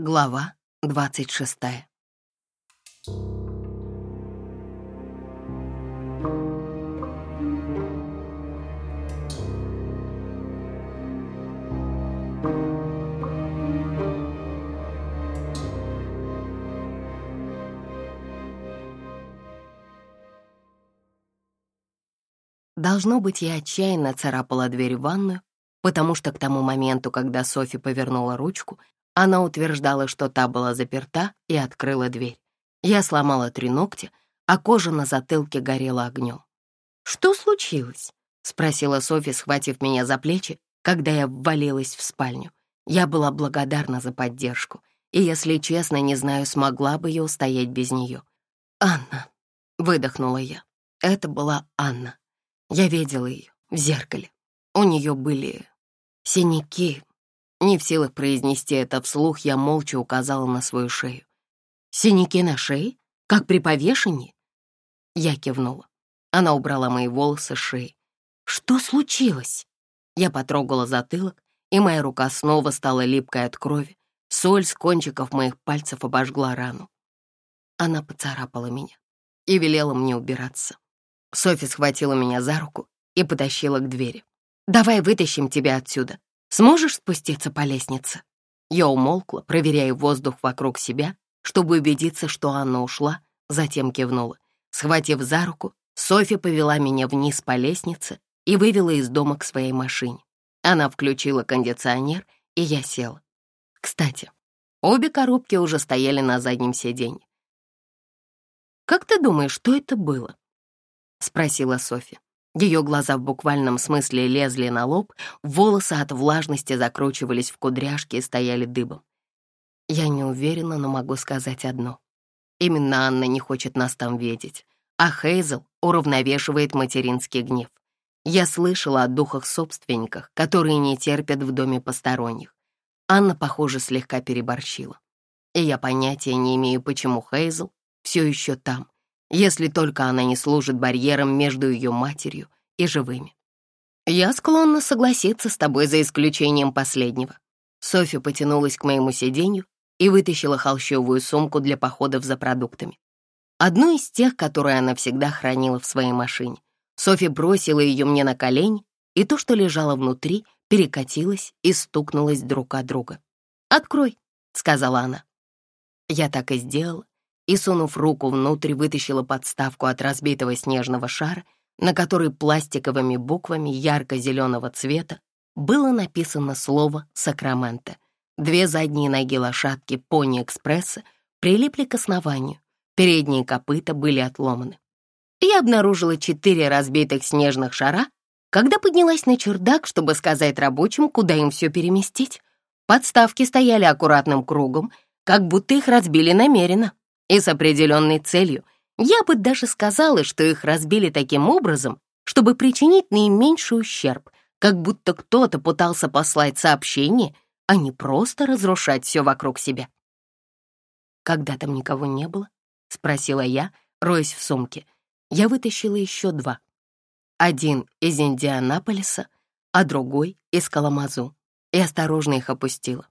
Глава двадцать шестая. Должно быть, я отчаянно царапала дверь в ванную, потому что к тому моменту, когда Софи повернула ручку, она утверждала, что та была заперта, и открыла дверь. Я сломала три ногтя, а кожа на затылке горела огнем. «Что случилось?» — спросила Софи, схватив меня за плечи, когда я ввалилась в спальню. Я была благодарна за поддержку, и, если честно, не знаю, смогла бы я устоять без нее. «Анна», — выдохнула я. Это была Анна. Я видела ее в зеркале. У нее были синяки, не в силах произнести это вслух, я молча указала на свою шею. «Синяки на шее? Как при повешении?» Я кивнула. Она убрала мои волосы с шеи. «Что случилось?» Я потрогала затылок, и моя рука снова стала липкой от крови. Соль с кончиков моих пальцев обожгла рану. Она поцарапала меня и велела мне убираться. Софи схватила меня за руку и потащила к двери. «Давай вытащим тебя отсюда. Сможешь спуститься по лестнице?» Я умолкла, проверяя воздух вокруг себя, чтобы убедиться, что Анна ушла, затем кивнула. Схватив за руку, Софья повела меня вниз по лестнице и вывела из дома к своей машине. Она включила кондиционер, и я села. Кстати, обе коробки уже стояли на заднем сиденье. «Как ты думаешь, что это было?» — спросила Софья. Ее глаза в буквальном смысле лезли на лоб, волосы от влажности закручивались в кудряшки и стояли дыбом. Я не уверена, но могу сказать одно. Именно Анна не хочет нас там видеть, а Хейзел уравновешивает материнский гнев. Я слышала о духах-собственниках, которые не терпят в доме посторонних. Анна, похоже, слегка переборщила. И я понятия не имею, почему Хейзел все еще там, если только она не служит барьером между ее матерью и живыми. Я склонна согласиться с тобой за исключением последнего. Софья потянулась к моему сиденью и вытащила холщовую сумку для походов за продуктами. Одну из тех, которые она всегда хранила в своей машине. Софья бросила ее мне на колени, и то, что лежало внутри, перекатилось и стукнулось друг от друга. «Открой», — сказала она. Я так и сделала, и, сунув руку внутрь, вытащила подставку от разбитого снежного шара, на которой пластиковыми буквами ярко-зеленого цвета было написано слово «Сакраменто». Две задние ноги лошадки пони-экспресса прилипли к основанию, передние копыта были отломаны. Я обнаружила четыре разбитых снежных шара, когда поднялась на чердак, чтобы сказать рабочим, куда им все переместить. Подставки стояли аккуратным кругом, как будто их разбили намеренно и с определенной целью. Я бы даже сказала, что их разбили таким образом, чтобы причинить наименьший ущерб, как будто кто-то пытался послать сообщение, а не просто разрушать все вокруг себя. «Когда там никого не было?» — спросила я, роясь в сумке. Я вытащила еще два. Один из Индианаполиса, а другой из Каламазу, и осторожно их опустила.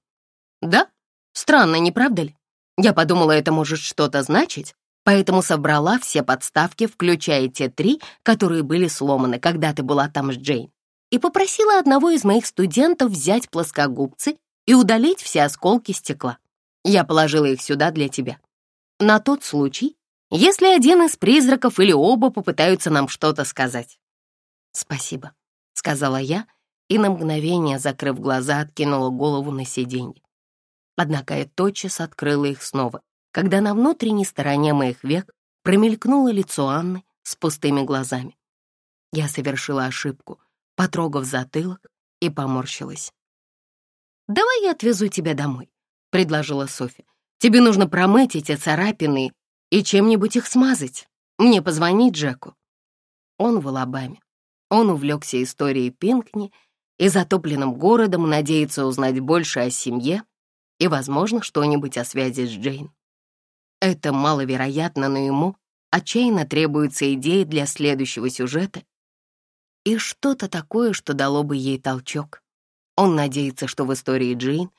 «Да? Странно, не правда ли?» Я подумала, это может что-то значить, поэтому собрала все подставки, включая те три, которые были сломаны, когда ты была там с Джейн, и попросила одного из моих студентов взять плоскогубцы и удалить все осколки стекла. Я положила их сюда для тебя. На тот случай, если один из призраков или оба попытаются нам что-то сказать. «Спасибо», — сказала я, и на мгновение, закрыв глаза, откинула голову на сиденье. Однако я тотчас открыла их снова, когда на внутренней стороне моих век промелькнуло лицо Анны с пустыми глазами. Я совершила ошибку, потрогав затылок и поморщилась. «Давай я отвезу тебя домой», — предложила Софья. «Тебе нужно промыть эти царапины и чем-нибудь их смазать. Мне позвонить Джеку». Он в Алабаме. Он увлекся историей Пинкни и затопленным городом надеется узнать больше о семье и, возможно, что-нибудь о связи с Джейн. Это маловероятно, но ему отчаянно требуется идея для следующего сюжета и что-то такое, что дало бы ей толчок. Он надеется, что в истории Джейн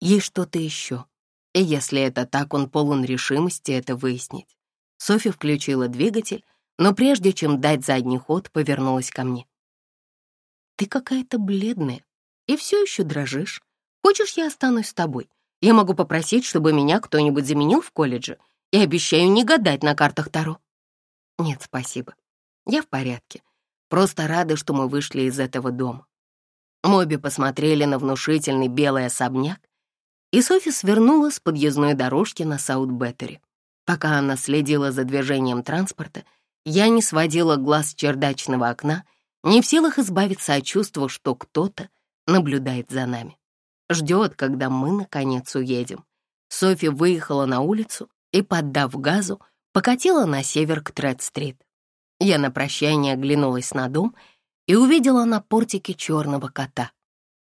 есть что-то еще, И если это так, он полон решимости это выяснить. Софи включила двигатель, но прежде чем дать задний ход, повернулась ко мне. «Ты какая-то бледная и все еще дрожишь. Хочешь, я останусь с тобой? Я могу попросить, чтобы меня кто-нибудь заменил в колледже, и обещаю не гадать на картах Таро». «Нет, спасибо. Я в порядке. Просто рада, что мы вышли из этого дома». Мы обе посмотрели на внушительный белый особняк, и Софи свернула с подъездной дорожки на Саут-Беттери. Пока она следила за движением транспорта, я не сводила глаз с чердачного окна, не в силах избавиться от чувства, что кто-то наблюдает за нами. Ждет, когда мы, наконец, уедем. Софи выехала на улицу и, поддав газу, покатила на север к Тред-стрит. Я на прощание оглянулась на дом и увидела на портике черного кота.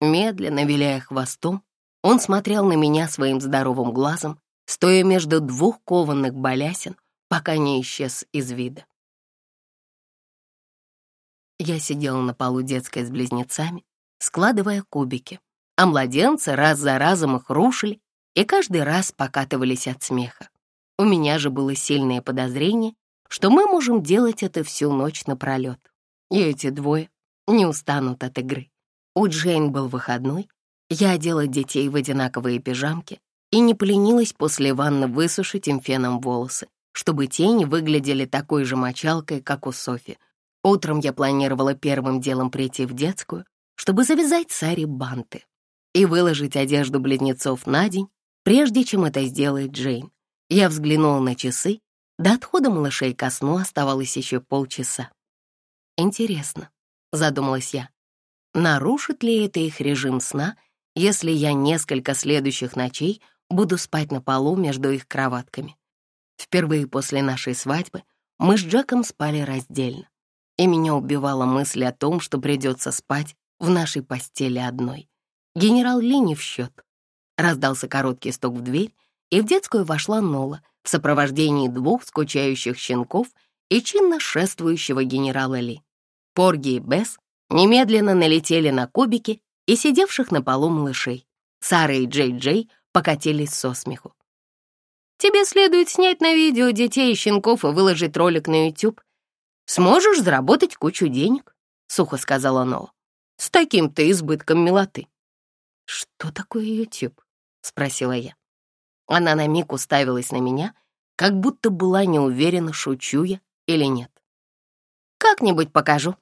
Медленно виляя хвостом, он смотрел на меня своим здоровым глазом, стоя между двух кованых балясин, пока не исчез из вида. Я сидела на полу детской с близнецами, складывая кубики, а младенцы раз за разом их рушили и каждый раз покатывались от смеха. У меня же было сильное подозрение, что мы можем делать это всю ночь напролет. И эти двое не устанут от игры. У Джейн был выходной, я одела детей в одинаковые пижамки и не поленилась после ванны высушить им феном волосы, чтобы тени выглядели такой же мочалкой, как у Софи — Утром я планировала первым делом прийти в детскую, чтобы завязать Саре банты и выложить одежду близнецов на день, прежде чем это сделает Джейн. Я взглянула на часы. До отхода малышей ко сну оставалось еще полчаса. «Интересно», — задумалась я, нарушит ли это их режим сна, если я несколько следующих ночей буду спать на полу между их кроватками. Впервые после нашей свадьбы мы с Джеком спали раздельно и меня убивала мысль о том, что придется спать в нашей постели одной. Генерал Ли не в счет. Раздался короткий стук в дверь, и в детскую вошла Нола в сопровождении двух скучающих щенков и чинно шествующего генерала Ли. Порги и Бесс немедленно налетели на кубики и сидевших на полу малышей. Сара и Джей-Джей покатились со смеху. «Тебе следует снять на видео детей и щенков и выложить ролик на YouTube», сможешь заработать кучу денег», — сухо сказала Нола. «С таким-то избытком милоты». «Что такое YouTube?» — спросила я. Она на миг уставилась на меня, как будто была не уверена, шучу я или нет. «Как-нибудь покажу».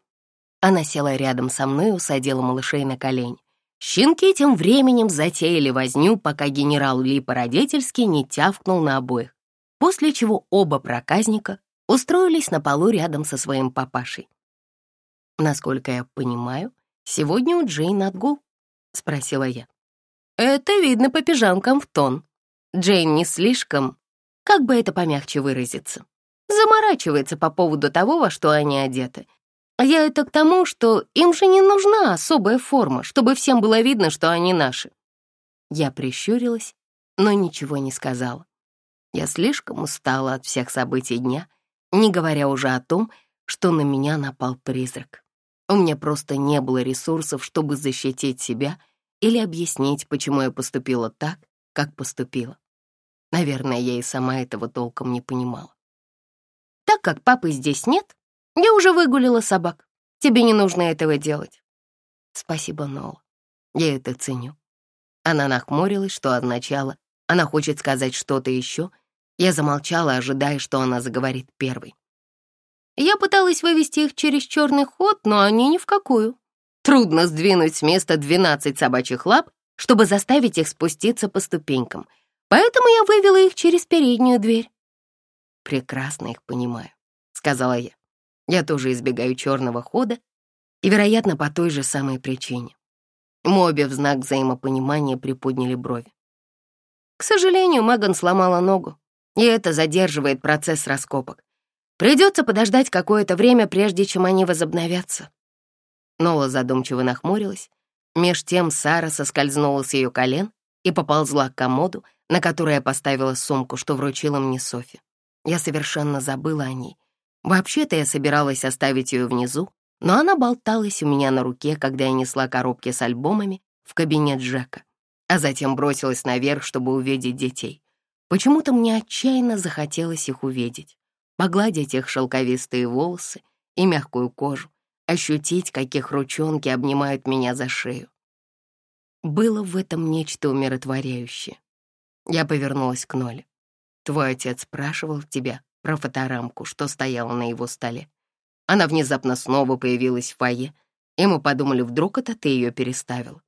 Она села рядом со мной и усадила малышей на колени. Щенки тем временем затеяли возню, пока генерал Ли по-родительски не тявкнул на обоих, после чего оба проказника устроились на полу рядом со своим папашей. «Насколько я понимаю, сегодня у Джейн отгул?» — спросила я. «Это видно по пижамкам в тон. Джейн не слишком, как бы это помягче выразиться, заморачивается по поводу того, во что они одеты. Я это к тому, что им же не нужна особая форма, чтобы всем было видно, что они наши». Я прищурилась, но ничего не сказала. Я слишком устала от всех событий дня — не говоря уже о том, что на меня напал призрак. У меня просто не было ресурсов, чтобы защитить себя или объяснить, почему я поступила так, как поступила. Наверное, я и сама этого толком не понимала. Так как папы здесь нет, я уже выгулила собак. Тебе не нужно этого делать. Спасибо, Нола. Я это ценю. Она нахмурилась, что означало, она хочет сказать что-то еще, я замолчала, ожидая, что она заговорит первой. Я пыталась вывести их через черный ход, но они ни в какую. Трудно сдвинуть с места 12 собачьих лап, чтобы заставить их спуститься по ступенькам, поэтому я вывела их через переднюю дверь. «Прекрасно их понимаю», — сказала я. «Я тоже избегаю черного хода, и, вероятно, по той же самой причине». Мы обе в знак взаимопонимания приподняли брови. К сожалению, Меган сломала ногу и это задерживает процесс раскопок. Придется подождать какое-то время, прежде чем они возобновятся. Нола задумчиво нахмурилась. Меж тем Сара соскользнула с ее колен и поползла к комоду, на который я поставила сумку, что вручила мне Софи. Я совершенно забыла о ней. Вообще-то я собиралась оставить ее внизу, но она болталась у меня на руке, когда я несла коробки с альбомами в кабинет Джека. а затем бросилась наверх, чтобы увидеть детей. Почему-то мне отчаянно захотелось их увидеть, погладить их шелковистые волосы и мягкую кожу, ощутить, каких ручонки обнимают меня за шею. Было в этом нечто умиротворяющее. Я повернулась к Ноле. Твой отец спрашивал тебя про фоторамку, что стояла на его столе. Она внезапно снова появилась в фойе, и мы подумали, вдруг это ты ее переставил.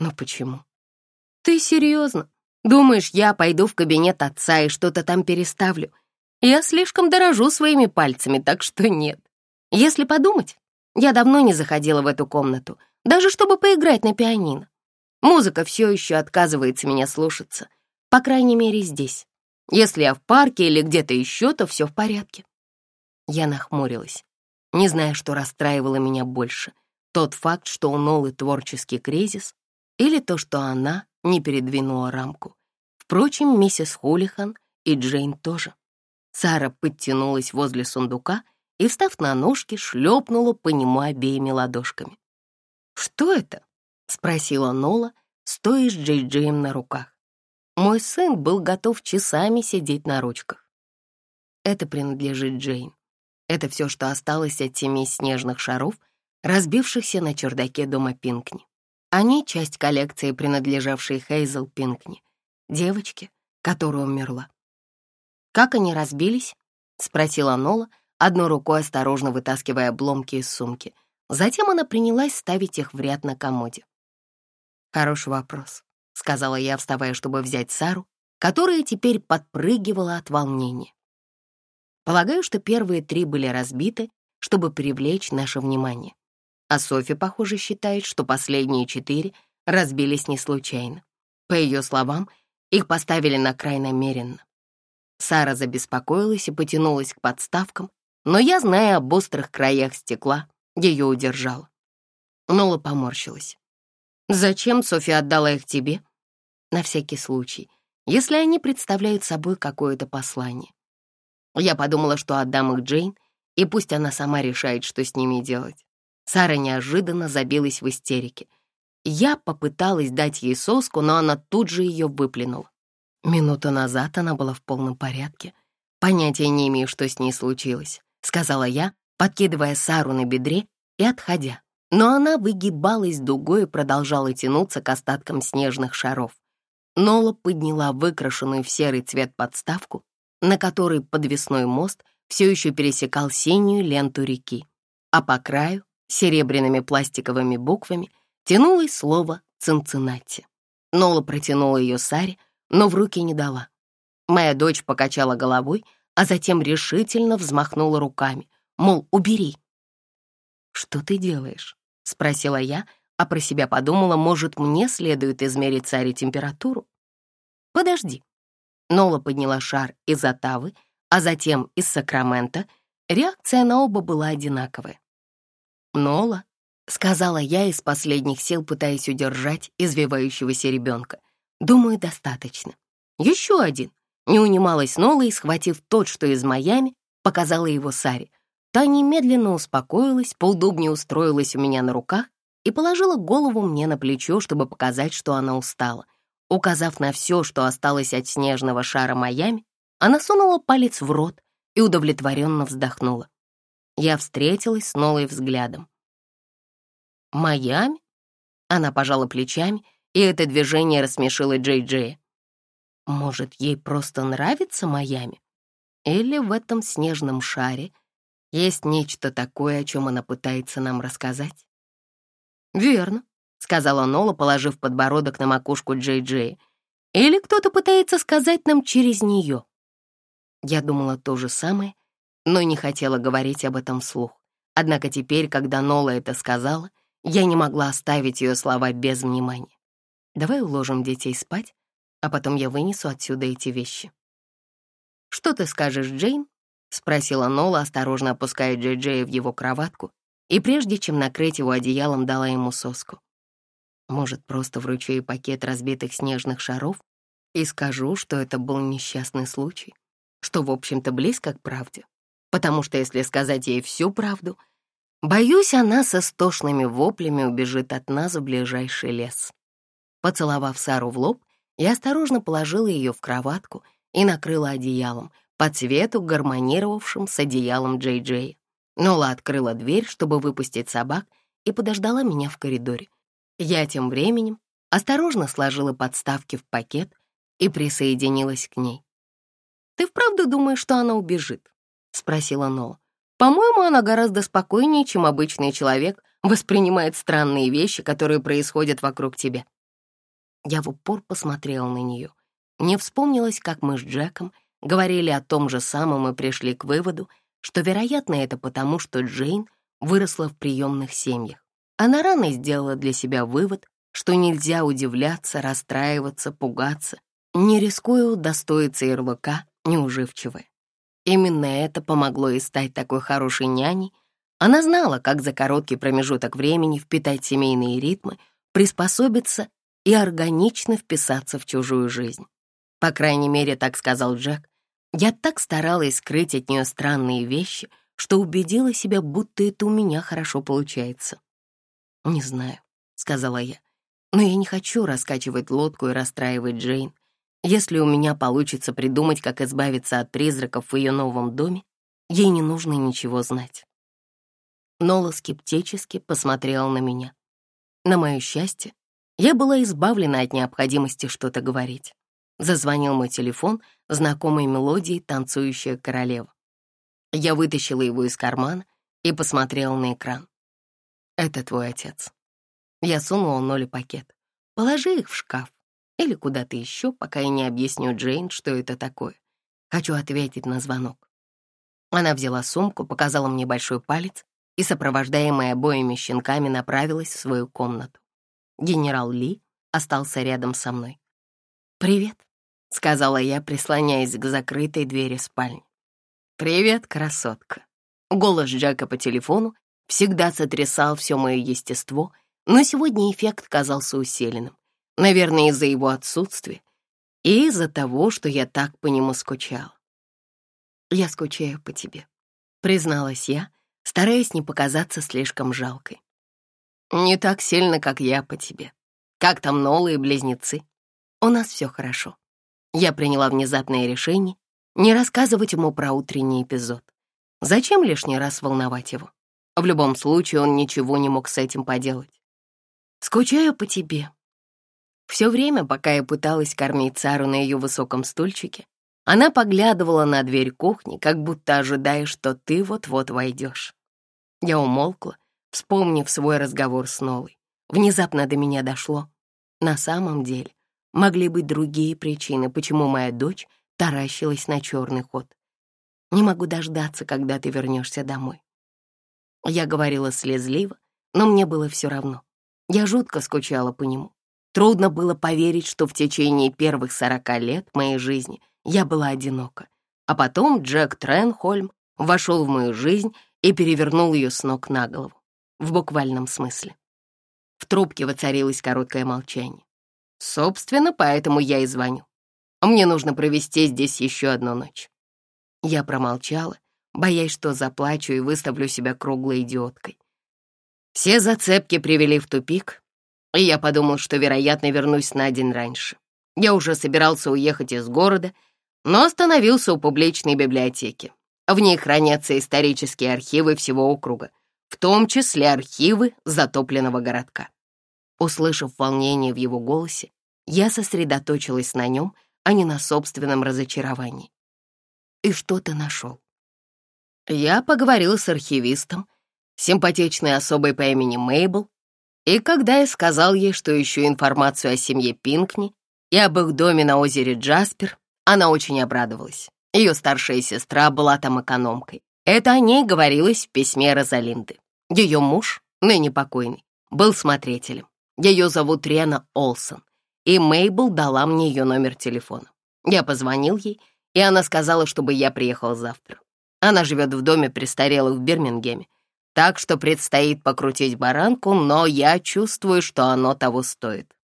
Но почему? Ты серьезно? Думаешь, я пойду в кабинет отца и что-то там переставлю? Я слишком дорожу своими пальцами, так что нет. Если подумать, я давно не заходила в эту комнату, даже чтобы поиграть на пианино. Музыка все еще отказывается меня слушаться, по крайней мере здесь. Если я в парке или где-то еще, то все в порядке. Я нахмурилась, не зная, что расстраивало меня больше. Тот факт, что у Нолы творческий кризис, или то, что она не передвинула рамку. Впрочем, миссис Хулихан и Джейн тоже. Сара подтянулась возле сундука и, встав на ножки, шлепнула по нему обеими ладошками. «Что это?» — спросила Нола, стоя с Джей-Джеем на руках. Мой сын был готов часами сидеть на ручках. Это принадлежит Джейн. Это все, что осталось от семи снежных шаров, разбившихся на чердаке дома Пинкни. Они — часть коллекции, принадлежавшей Хейзел Пинкни, девочке, которая умерла. «Как они разбились?» — спросила Нола, одной рукой осторожно вытаскивая обломки из сумки. Затем она принялась ставить их в ряд на комоде. Хороший вопрос сказала я, вставая, чтобы взять Сару, которая теперь подпрыгивала от волнения. Полагаю, что первые три были разбиты, чтобы привлечь наше внимание. А Софи, похоже, считает, что последние четыре разбились не случайно. По ее словам, их поставили на край намеренно. Сара забеспокоилась и потянулась к подставкам, но я, зная об острых краях стекла, ее удержала. Нола поморщилась. «Зачем Софи отдала их тебе?» на всякий случай, если они представляют собой какое-то послание. Я подумала, что отдам их Джейн, и пусть она сама решает, что с ними делать. Сара неожиданно забилась в истерике. Я попыталась дать ей соску, но она тут же ее выплюнула. Минуту назад она была в полном порядке. Понятия не имею, что с ней случилось, сказала я, подкидывая Сару на бедре и отходя. Но она выгибалась дугой и продолжала тянуться к остаткам снежных шаров. Нола подняла выкрашенную в серый цвет подставку, на которой подвесной мост все еще пересекал синюю ленту реки, а по краю серебряными пластиковыми буквами тянулось слово «Цинциннати». Нола протянула ее Саре, но в руки не дала. Моя дочь покачала головой, а затем решительно взмахнула руками, мол, убери. «Что ты делаешь?» — спросила я, а про себя подумала, может, мне следует измерить царе температуру? Подожди. Нола подняла шар из Оттавы, а затем из Сакрамента. Реакция на оба была одинаковая. «Нола», — сказала я из последних сил, пытаясь удержать извивающегося ребенка. «Думаю, достаточно. Еще один». Не унималась Нола и, схватив тот, что из Майами, показала его Саре. Та немедленно успокоилась, поудобнее устроилась у меня на руках и положила голову мне на плечо, чтобы показать, что она устала. Указав на все, что осталось от снежного шара Майами, она сунула палец в рот и удовлетворенно вздохнула. Я встретилась с Нолой взглядом. «Майами?» Она пожала плечами, и это движение рассмешило Джей Джея. «Может, ей просто нравится Майами? Или в этом снежном шаре есть нечто такое, о чем она пытается нам рассказать?» «Верно», — сказала Нола, положив подбородок на макушку Джей-Джея. «Или кто-то пытается сказать нам через нее». Я думала то же самое, но не хотела говорить об этом вслух. Однако теперь, когда Нола это сказала, я не могла оставить ее слова без внимания. «Давай уложим детей спать, а потом я вынесу отсюда эти вещи». «Что ты скажешь, Джейн?» — спросила Нола, осторожно опуская Джей-Джея в его кроватку и прежде чем накрыть его одеялом, дала ему соску. Может, просто вручу ей пакет разбитых снежных шаров и скажу, что это был несчастный случай, что, в общем-то, близко к правде. Потому что если сказать ей всю правду, боюсь, она со стошными воплями убежит от нас в ближайший лес. Поцеловав Сару в лоб, я осторожно положила ее в кроватку и накрыла одеялом, по цвету гармонировавшим с одеялом Джей Джей. Нола открыла дверь, чтобы выпустить собак, и подождала меня в коридоре. Я тем временем осторожно сложила подставки в пакет и присоединилась к ней. «Ты вправду думаешь, что она убежит?» — спросила Нола. «По-моему, она гораздо спокойнее, чем обычный человек воспринимает странные вещи, которые происходят вокруг тебя». Я в упор посмотрела на нее. Мне вспомнилось, как мы с Джеком говорили о том же самом и пришли к выводу, что, вероятно, это потому, что Джейн выросла в приемных семьях. Она рано сделала для себя вывод, что нельзя удивляться, расстраиваться, пугаться, не рискуя удостоиться ярлыка неуживчивая. Именно это помогло ей стать такой хорошей няней. Она знала, как за короткий промежуток времени впитать семейные ритмы, приспособиться и органично вписаться в чужую жизнь. По крайней мере, так сказал Джек. Я так старалась скрыть от нее странные вещи, что убедила себя, будто это у меня хорошо получается. «Не знаю», — сказала я, «но я не хочу раскачивать лодку и расстраивать Джейн. Если у меня получится придумать, как избавиться от призраков в ее новом доме, ей не нужно ничего знать». Нола скептически посмотрела на меня. На мое счастье, я была избавлена от необходимости что-то говорить. Зазвонил мой телефон знакомой мелодией «Танцующая королева». Я вытащила его из кармана и посмотрела на экран. «Это твой отец». Я сунула Ноле пакет. «Положи их в шкаф или куда-то еще, пока я не объясню Джейн, что это такое. Хочу ответить на звонок». Она взяла сумку, показала мне большой палец и, сопровождаемая обоими щенками, направилась в свою комнату. Генерал Ли остался рядом со мной. «Привет», — сказала я, прислоняясь к закрытой двери спальни. «Привет, красотка». Голос Джека по телефону всегда сотрясал все мое естество, но сегодня эффект казался усиленным. Наверное, из-за его отсутствия и из-за того, что я так по нему скучала. «Я скучаю по тебе», — призналась я, стараясь не показаться слишком жалкой. «Не так сильно, как я по тебе. Как там новые близнецы? У нас все хорошо. Я приняла внезапное решение не рассказывать ему про утренний эпизод. Зачем лишний раз волновать его? В любом случае он ничего не мог с этим поделать. «Скучаю по тебе». Все время, пока я пыталась кормить Сару на ее высоком стульчике, она поглядывала на дверь кухни, как будто ожидая, что ты вот-вот войдешь. Я умолкла, вспомнив свой разговор с Нолой. Внезапно до меня дошло. На самом деле, могли быть другие причины, почему моя дочь таращилась на черный ход. Не могу дождаться, когда ты вернешься домой. Я говорила слезливо, но мне было все равно. Я жутко скучала по нему. Трудно было поверить, что в течение первых сорока лет моей жизни я была одинока. А потом Джек Тренхольм вошел в мою жизнь и перевернул ее с ног на голову. В буквальном смысле. В трубке воцарилось короткое молчание. Собственно, поэтому я и звоню. Мне нужно провести здесь еще одну ночь. Я промолчала, боясь, что заплачу и выставлю себя круглой идиоткой. Все зацепки привели в тупик, и я подумал, что, вероятно, вернусь на день раньше. Я уже собирался уехать из города, но остановился у публичной библиотеки. В ней хранятся исторические архивы всего округа, в том числе архивы затопленного городка. Услышав волнение в его голосе, я сосредоточилась на нем, а не на собственном разочаровании. «И что ты нашел?» Я поговорила с архивистом, симпатичной особой по имени Мейбл, и когда я сказал ей, что ищу информацию о семье Пинкни и об их доме на озере Джаспер, она очень обрадовалась. Ее старшая сестра была там экономкой. Это о ней говорилось в письме Розалинды. Ее муж, ныне покойный, был смотрителем. Ее зовут Рена Олсон, и Мейбл дала мне ее номер телефона. Я позвонил ей, и она сказала, чтобы я приехал завтра. Она живет в доме престарелых в Бирмингеме, так что предстоит покрутить баранку, но я чувствую, что оно того стоит.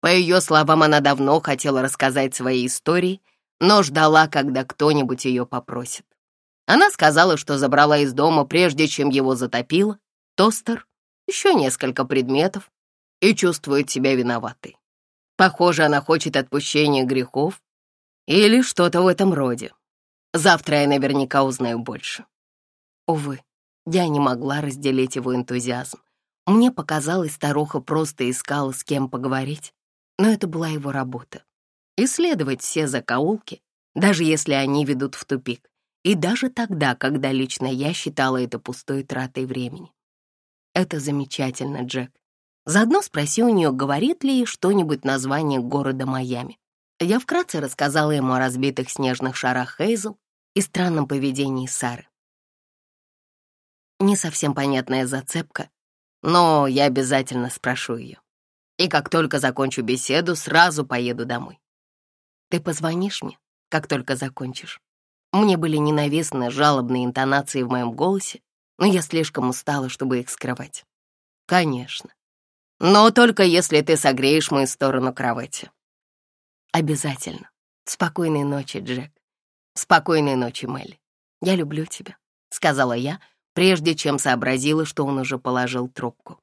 По ее словам, она давно хотела рассказать свои истории, но ждала, когда кто-нибудь ее попросит. Она сказала, что забрала из дома, прежде чем его затопило, тостер, еще несколько предметов, и чувствует себя виноватой. Похоже, она хочет отпущения грехов или что-то в этом роде. Завтра я наверняка узнаю больше. Увы, я не могла разделить его энтузиазм. Мне показалось, старуха просто искала с кем поговорить, но это была его работа. Исследовать все закоулки, даже если они ведут в тупик, и даже тогда, когда лично я считала это пустой тратой времени. Это замечательно, Джек. Заодно спроси у нее, говорит ли ей что-нибудь название города Майами. Я вкратце рассказала ему о разбитых снежных шарах Хейзел и странном поведении Сары. Не совсем понятная зацепка, но я обязательно спрошу ее. И как только закончу беседу, сразу поеду домой. Ты позвонишь мне, как только закончишь. Мне были ненавистны жалобные интонации в моем голосе, но я слишком устала, чтобы их скрывать. Конечно. Но только если ты согреешь мою сторону кровати. Обязательно. Спокойной ночи, Джек. Спокойной ночи, Мелли. Я люблю тебя, сказала я, прежде чем сообразила, что он уже положил трубку.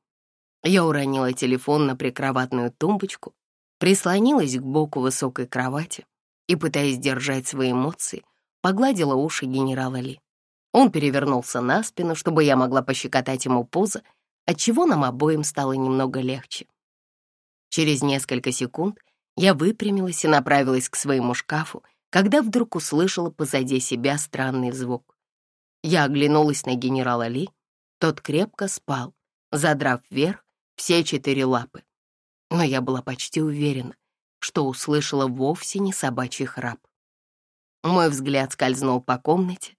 Я уронила телефон на прикроватную тумбочку, прислонилась к боку высокой кровати и, пытаясь держать свои эмоции, погладила уши генерала Ли. Он перевернулся на спину, чтобы я могла пощекотать ему пузо, отчего нам обоим стало немного легче. Через несколько секунд я выпрямилась и направилась к своему шкафу, когда вдруг услышала позади себя странный звук. Я оглянулась на генерала Ли. Тот крепко спал, задрав вверх все четыре лапы. Но я была почти уверена, что услышала вовсе не собачий храп. Мой взгляд скользнул по комнате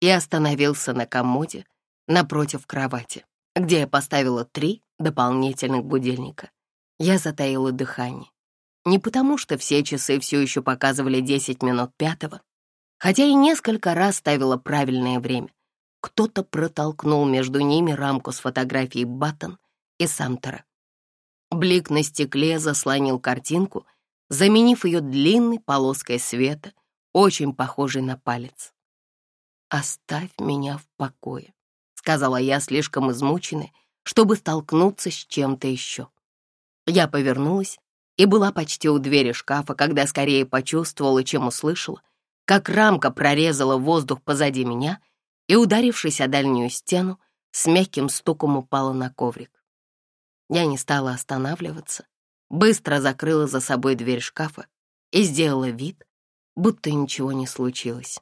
и остановился на комоде напротив кровати где я поставила три дополнительных будильника. Я затаила дыхание. Не потому, что все часы все еще показывали 10 минут пятого, хотя и несколько раз ставила правильное время. Кто-то протолкнул между ними рамку с фотографией Баттон и Самтера. Блик на стекле заслонил картинку, заменив ее длинной полоской света, очень похожей на палец. «Оставь меня в покое», сказала я, слишком измученная, чтобы столкнуться с чем-то еще. Я повернулась и была почти у двери шкафа, когда скорее почувствовала, чем услышала, как рамка прорезала воздух позади меня и, ударившись о дальнюю стену, с мягким стуком упала на коврик. Я не стала останавливаться, быстро закрыла за собой дверь шкафа и сделала вид, будто ничего не случилось.